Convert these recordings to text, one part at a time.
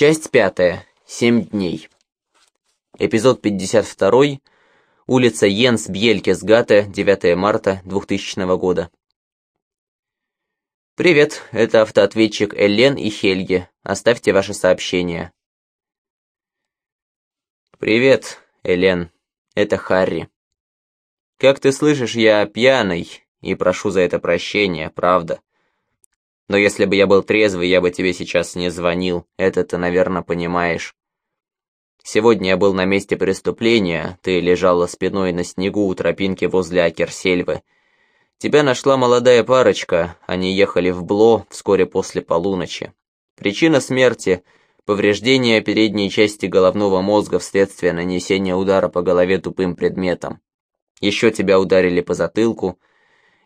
Часть пятая. Семь дней. Эпизод 52. Улица Йенс Бьелькесгате, 9 марта 2000 года. Привет, это автоответчик Эллен и Хельги. Оставьте ваше сообщение. Привет, Элен. Это Харри. Как ты слышишь, я пьяный, и прошу за это прощения, правда. Но если бы я был трезвый, я бы тебе сейчас не звонил, это ты, наверное, понимаешь. Сегодня я был на месте преступления, ты лежала спиной на снегу у тропинки возле Акерсельвы. Тебя нашла молодая парочка, они ехали в Бло вскоре после полуночи. Причина смерти – повреждение передней части головного мозга вследствие нанесения удара по голове тупым предметом. Еще тебя ударили по затылку,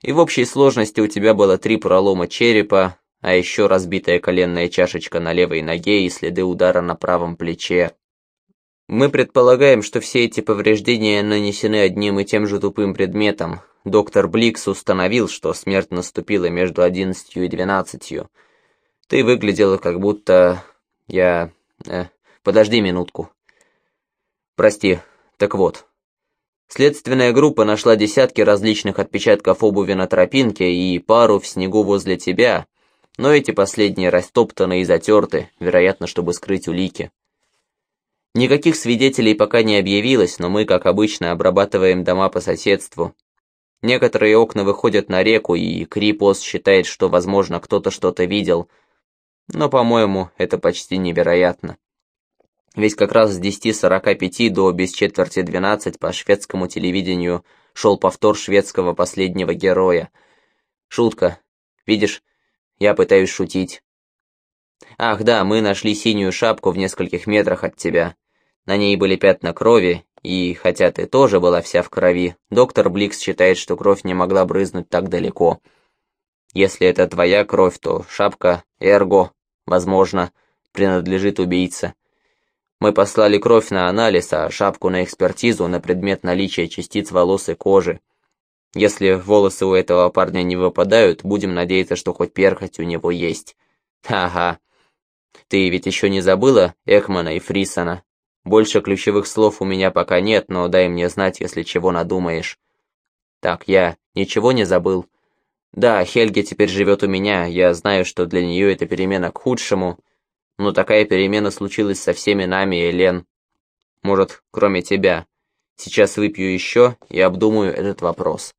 и в общей сложности у тебя было три пролома черепа, а еще разбитая коленная чашечка на левой ноге и следы удара на правом плече. Мы предполагаем, что все эти повреждения нанесены одним и тем же тупым предметом. Доктор Бликс установил, что смерть наступила между одиннадцатью и двенадцатью. Ты выглядела как будто... Я... Э, подожди минутку. Прости. Так вот, Следственная группа нашла десятки различных отпечатков обуви на тропинке и пару в снегу возле тебя, но эти последние растоптаны и затерты, вероятно, чтобы скрыть улики. Никаких свидетелей пока не объявилось, но мы, как обычно, обрабатываем дома по соседству. Некоторые окна выходят на реку, и Крипос считает, что, возможно, кто-то что-то видел, но, по-моему, это почти невероятно. Ведь как раз с 10.45 до без четверти 12 по шведскому телевидению шел повтор шведского последнего героя. Шутка. Видишь, я пытаюсь шутить. Ах да, мы нашли синюю шапку в нескольких метрах от тебя. На ней были пятна крови, и, хотя ты тоже была вся в крови, доктор Бликс считает, что кровь не могла брызнуть так далеко. Если это твоя кровь, то шапка, эрго, возможно, принадлежит убийце. Мы послали кровь на анализ, а шапку на экспертизу на предмет наличия частиц волос и кожи. Если волосы у этого парня не выпадают, будем надеяться, что хоть перхоть у него есть. Ага. Ты ведь еще не забыла Экмана и Фрисона? Больше ключевых слов у меня пока нет, но дай мне знать, если чего надумаешь. Так, я ничего не забыл. Да, Хельге теперь живет у меня, я знаю, что для нее это перемена к худшему, но такая перемена случилась со всеми нами, Элен. Может, кроме тебя. Сейчас выпью еще и обдумаю этот вопрос.